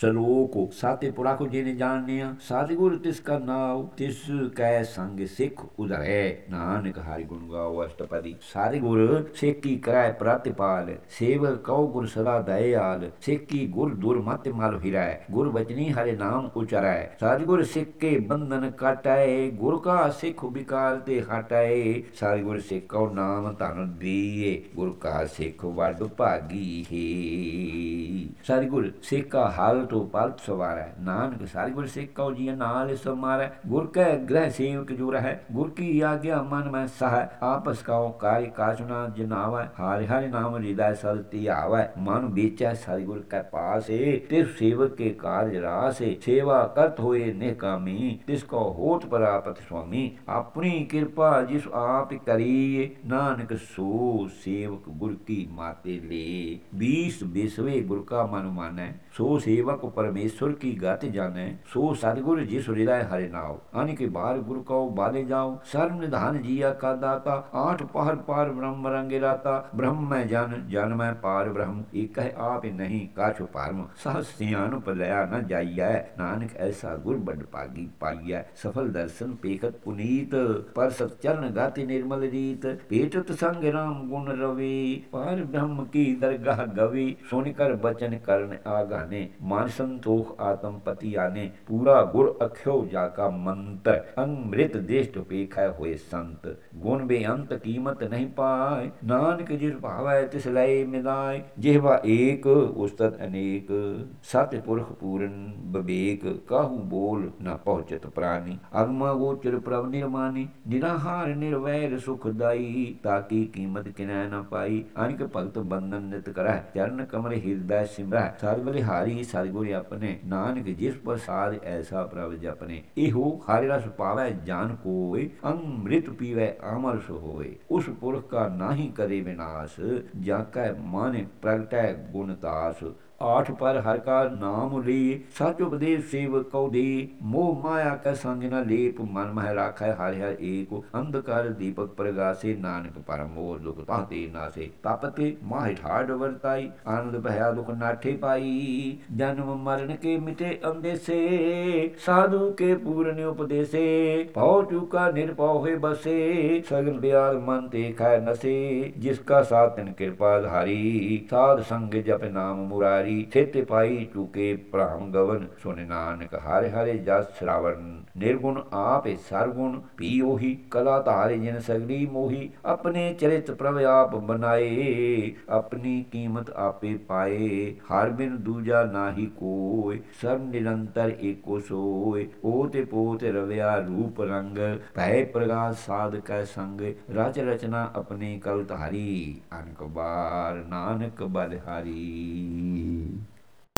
ਸਲੋਕ ਸਾਤੇ ਪੁਰਖ ਨੇ ਜਾਣਿਆ ਸਤਿਗੁਰ ਤਿਸ ਕਾ ਨਾਉ, ਤਿਸ ਕੈ ਸੰਗ ਸਿੱਖ ਉਧਰੈ। ਨਾਨਕ ਹਰਿ ਗੁਣ ਗਾਓ ਅਸ਼ਟਪਦੀ। ਸਤਿਗੁਰ ਸੇਕੀ ਕਰੈ ਪ੍ਰਤਿਪਾਲ, ਸੇਵਕ ਕਉ ਗੁਰ ਸਦਾ ਦਇਆਲ, ਸੇਕੀ ਗੁਰ ਦੁਰ ਮਤਿ ਮਲ ਫਿਰੈ, ਗੁਰ ਬਚਨੀ ਹਰਿ ਨਾਮ ਉਚਰੈ। ਸਤਿਗੁਰ ਸਿੱਕੇ ਬੰਧਨ ਕਾਟੈ, ਗੁਰ ਕਾ ਸਿੱਖ ਵਿਕਾਰ ਤੇ ਹਟੈ। ਸਤਿਗੁਰ ਸਿੱਖੋ ਨਾਮ ਧਨ ਦੀਏ, ਗੁਰ ਕਾ ਸਿੱਖ ਵੱਡ ਭਾਗੀ ਹੈ। ਸਤਿਗੁਰ ਸਿੱਖਾ ਹਾਲ ਤੋਂ ਪਲਤ ਸਵਾਰੈ ਨਾਨਕ ਸਤਿਗੁਰ ਸਿੱਖੋ ਜੀ ਨਾਲ ਸਮਾਰੈ ਗੁਰ ਕੈ ਗ੍ਰਹਿ ਸੇਵਕ ਜੋ ਰਹੈ ਗੁਰ ਕੀ ਆਗਿਆ ਮਨ ਮੈਂ ਸਹ ਆਪਸ ਕਾਉ ਕਾਇ ਕਾਚਨਾ ਜਨਾਵੈ ਹਰਿ ਹਰਿ ਨਾਮ ਹਿਰਦੈ ਸਦ ਧਿਆਵੈ ਮਨ ਵੇਚੈ ਸਤਿਗੁਰ ਕੈ ਪਾਸੇ ਤੇ ਸੇਵਕ ਕੇ ਕਾਰਜ ਰਾਸੇ ਸੇਵਾ ਕਰਤ ਹੋਏ ਨਿਕਾਮੀ ਤਿਸ ਕੋ ਹੋਤ ਪ੍ਰਾਪਤ ਸੁਆਮੀ ਆਪਣੀ ਕਿਰਪਾ ਜਿਸ ਆਪ ਕਰੀਏ ਨਾਨਕ ਸੋ ਸੇਵਕ ਗੁਰ ਕੀ ਮਾਤੇ ਲੇ 20 ਬਿਸਵੇ ਗੁਰ ਕਾ ਮਨ ਮਾਨੈ ਸੋ ਸੇਵਕ ਪਰਮੇਸ਼ਰ ਕੀ ਗਤ ਜਾਣੈ, ਸੋ ਸਤਿਗੁਰ ਜਿਸ ਹਿਰਦੈ ਹਰਿ ਨਾਉ। ਅਨਿ ਕੇ ਬਾਹਰ ਗੁਰ ਕਉ ਬਾਲੇ ਜਾਉ ਸਰਬ ਨਿਧਾਨ ਜੀਆ ਕਾ ਦਾਤਾ, ਆਠ ਪਹਰ ਪਾਰ ਬ੍ਰਹਮ ਰੰਗੇ ਰਾਤਾ। ਬ੍ਰਹਮ ਮੈਂ ਜਨ ਜਨ ਮੈਂ ਪਾਰ ਬ੍ਰਹਮ ਇਕ ਹੈ ਆਪ ਨਹੀਂ, ਕਾਛੁ ਪਰਮ। ਸਹਸ ਸਿਆਨ ਪਲਿਆ ਨ ਜਾਈਐ, ਨਾਨਕ ਐਸਾ ਗੁਰ ਬੜ ਪਾਗੀ ਪਾਈਐ। ਸਫਲ ਦਰਸ਼ਨ ਪੇਖਤ ਪੁਨੀਤ, ਪਰ ਸਤ ਚਰਨ ਗਾਤੀ ਨਿਰਮਲ ਰੀਤ। ਪੇਟਤ ਸੰਗ ਰਾਮ ਗੁਣ ਰਵੀ, ਪਾਰ ਬ੍ਰਹਮ ਕੀ ਦਰਗਾਹ ਗਵੀ। ਸੁਨ ਕਰ ਬਚਨ ਕਰਨ ਆਗਾਨੇ ਮਨ ਸੰਤੋਖ ਆਤਮ ਪਤੀ ਆਨੇ ਪੂਰਾ ਗੁਰ ਅਖਿਓ ਜਾ ਕਾ ਮੰਤਰ, ਅੰਮ੍ਰਿਤ ਦੇਸ਼ ਟਪੇਖੈ ਹੋਏ ਸੰਤ। ਗੁਣ ਬੇਅੰਤ ਕੀਮਤ ਨਹੀਂ ਪਾਏ, ਨਾਨਕ ਜਿਸ ਭਾਵੈ ਤਿਸ ਲੈ ਮਿਲਾਏ ਜਿਹਵਾ ਏਕ ਉਸਤਤ ਅਨੇਕ। ਸਤਿ ਪੁਰਖ ਪੂਰਨ ਬਵੇਕ, ਕਾਹੂ ਬੋਲ ਨਾ ਪਹੁੰਚਤ ਪ੍ਰਾਨੀ। ਅਗਮਾ ਗੋਚਰ ਪ੍ਰਭ ਨਿਰਮਾਨੀ, ਨਿਰਾਹਾਰ ਨਿਰਵੈਰ ਸੁਖਦਾਈ, ਤਾਕੀ ਕੀਮਤ ਕਿਨੈ ਨਾ ਪਾਈ। ਅਨਿਕ ਭਗਤ ਬੰਧਨ ਨਿਤ ਕਰੈ ਚਰਨ ਕਮਲ ਹਿਰਦੈ ਸਿਮਰੈ ਸਦ ਬਲਿਹਾਰੀ ਸਤਿਗੁਰ ਆਪਣੇ ਨਾਨਕ, ਜਿਸ ਪ੍ਰਸਾਦ ਐਸਾ ਪ੍ਰਭ ਜਪਨੇ, ਇਹੋ ਹਰਿ ਰਸ ਪਾਵੈ, ਜਾਨ ਕੋਇ, ਅੰਮ੍ਰਿਤ ਪੀਵੈ ਅਮਰ ਹੋਏ ਉਸ ਪੁਰਖ ਕਾ ਨਾਹੀ ਕਰੇ ਵਿਨਾਸ਼, ਜਾ ਕੈ ਮਾਨੇ ਪ੍ਰਗਟੈ ਗੁਣ ਤਾਸ। ਆਠ ਪਰ ਹਰ ਕਾ ਨਾਮ ਲਈ ਸਚ ਉਪਦੇਸ਼ ਸੇਵ ਕਉ ਦੇ। ਮੋਹ ਮਾਇਆ ਕੈ ਸੰਗ ਨ ਲੇਪ, ਮਨ ਮਹਿ ਰਾਖੈ ਹਰਿ ਹਰਿ ਏਕ। ਅੰਧਕਾਰ ਦੀਪਕ ਪ੍ਰਗਾਸੇ, ਨਾਨਕ ਪਰਮ ਮੋਹ ਦੁਖ ਪਾਤੇ ਨਾਸੇ। ਤਪਤੇ ਮਾਹਿ ਠਾੜ ਵਰਤਾਈ, ਆਨੰਦ ਭਇਆ ਦੁਖ ਨਾਠੇ ਪਾਈ। ਜਨਮ ਮਰਨ ਕੇ ਮਿਟੇ ਅੰਦੇਸੇ, ਸਾਧੂ ਕੇ ਪੂਰਨ ਉਪਦੇਸੇ। ਪਉ ਚੁਕਾ ਨਿਰਪਉ ਹੋਏ ਬਸੇ, ਸਗਲ ਬਿਆਰ ਮਨ ਤੇ ਖੈ ਨਸੇ। ਜਿਸ ਕਾ ਸਾਤਨ ਕਿਰਪਾ ਧਾਰੀ ਸਾਧ ਸੰਗ ਜਪ ਨਾਮ ਮੁਰਾਰੀ। ਹਰੀ ਥਿਤ ਪਾਈ ਚੁਕੇ ਭ੍ਰਾਮ ਗਵਨ। ਸੁਨ ਨਾਨਕ, ਹਰਿ ਹਰਿ ਜਸ ਸ਼ਰਾਵਣ। ਨਿਰਗੁਣ ਆਪੇ ਸਰਗੁਣ ਪੀ ਉਹੀ ਕਲਾ ਧਾਰੇ ਜਿਨ ਸਗਲੀ ਮੋਹੀ। ਆਪਣੇ ਚਰਿਤ ਪ੍ਰਭ ਆਪ ਬਨਾਏ ਆਪਣੀ ਕੀਮਤ ਆਪੇ ਪਾਏ। ਹਰ ਬਿਨ ਦੂਜਾ ਨਾਹੀ ਕੋਈ ਸਭ ਨਿਰੰਤਰ ਏਕੋ ਸੋਏ ਓ ਪੋਤ ਰਵਿਆ ਰੂਪ ਰੰਗ, ਭੈ ਪ੍ਰਗਾਸ ਸਾਧ ਕੈ ਸੰਗ। ਰਚ ਰਚਨਾ ਆਪਣੀ ਕਲ ਧਾਰੀ, ਅਨਕ ਬਾਰ ਨਾਨਕ ਬਲਿਹਾਰੀ